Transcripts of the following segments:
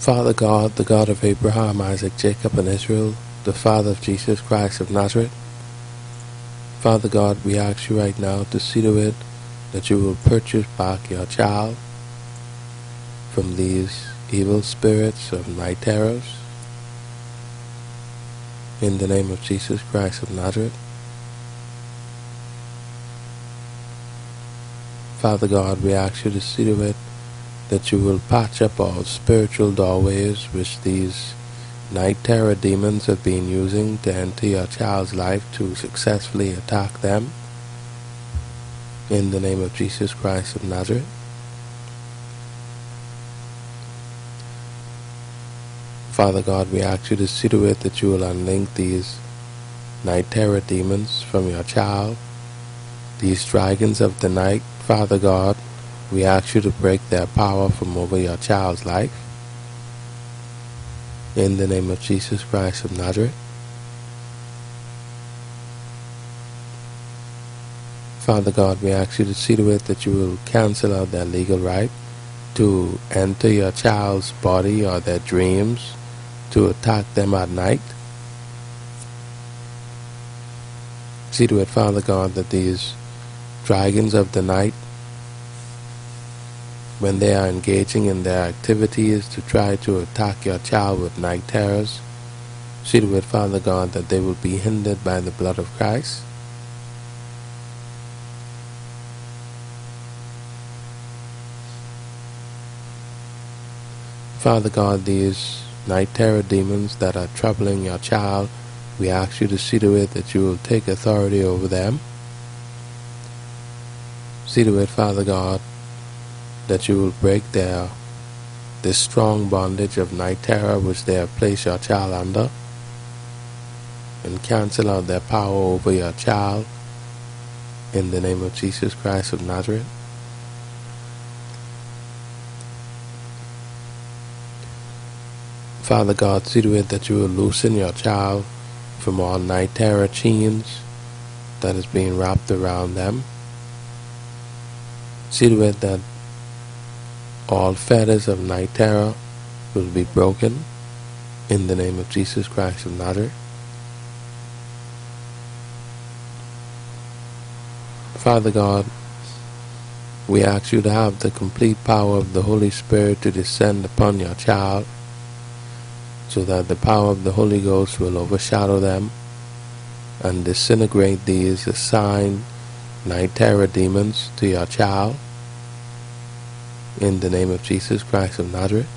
Father God, the God of Abraham, Isaac, Jacob, and Israel, the Father of Jesus Christ of Nazareth, Father God, we ask you right now to see to it that you will purchase back your child from these evil spirits of night terrors. In the name of Jesus Christ of Nazareth. Father God, we ask you to see to it that you will patch up all spiritual doorways which these night terror demons have been using to enter your child's life to successfully attack them. In the name of Jesus Christ of Nazareth. Father God, we ask you to see to it that you will unlink these night terror demons from your child, these dragons of the night, Father God, we ask you to break that power from over your child's life. In the name of Jesus Christ of Nazareth. Father God, we ask you to see to it that you will cancel out their legal right to enter your child's body or their dreams to attack them at night. See to it, Father God, that these dragons of the night when they are engaging in their activities to try to attack your child with night terrors. See to it, Father God, that they will be hindered by the blood of Christ. Father God, these night terror demons that are troubling your child, we ask you to see to it that you will take authority over them. See to it, Father God, that you will break their this strong bondage of night terror which they have placed your child under and cancel out their power over your child in the name of Jesus Christ of Nazareth. Father God, see to it that you will loosen your child from all night terror chains that is being wrapped around them. See to it that all fetters of night terror will be broken in the name of Jesus Christ of Nazareth. Father God, we ask you to have the complete power of the Holy Spirit to descend upon your child so that the power of the Holy Ghost will overshadow them and disintegrate these assigned night terror demons to your child in the name of Jesus Christ of Nazareth.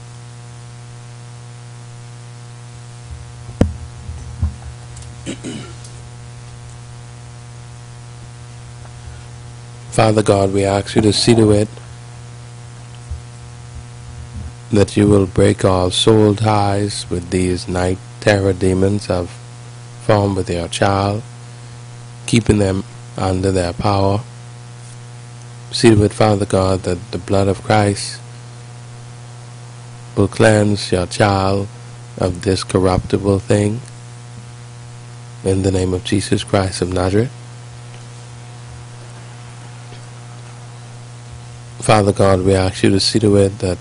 Father God, we ask you to see to it that you will break all soul ties with these night terror demons of formed with your child, keeping them under their power See with Father God that the blood of Christ will cleanse your child of this corruptible thing in the name of Jesus Christ of Nazareth. Father God, we ask you to see to it that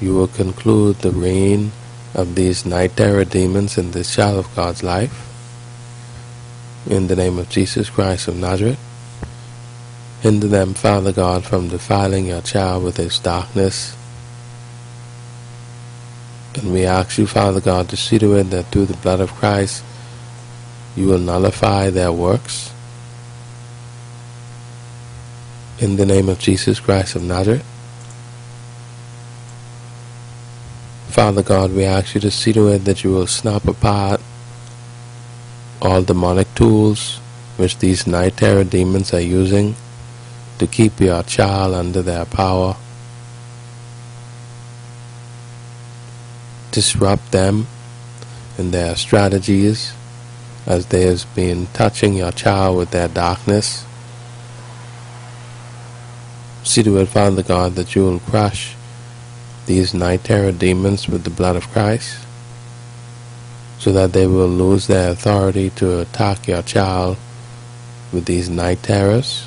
you will conclude the reign of these night terror demons in this child of God's life. In the name of Jesus Christ of Nazareth. Hinder them, Father God, from defiling your child with its darkness. And we ask you, Father God, to see to it that through the blood of Christ you will nullify their works. In the name of Jesus Christ of Nazareth. Father God, we ask you to see to it that you will snap apart all demonic tools which these night terror demons are using to keep your child under their power. Disrupt them in their strategies as they have been touching your child with their darkness. See to it, Father God, that you will crush these night terror demons with the blood of Christ, so that they will lose their authority to attack your child with these night terrors